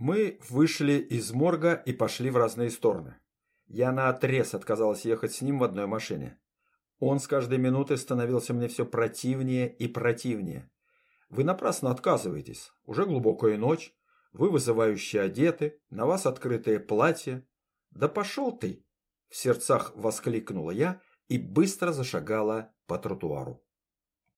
Мы вышли из морга и пошли в разные стороны. Я наотрез отказалась ехать с ним в одной машине. Он с каждой минутой становился мне все противнее и противнее. Вы напрасно отказываетесь. Уже глубокая ночь. Вы вызывающе одеты. На вас открытое платье. Да пошел ты! В сердцах воскликнула я и быстро зашагала по тротуару.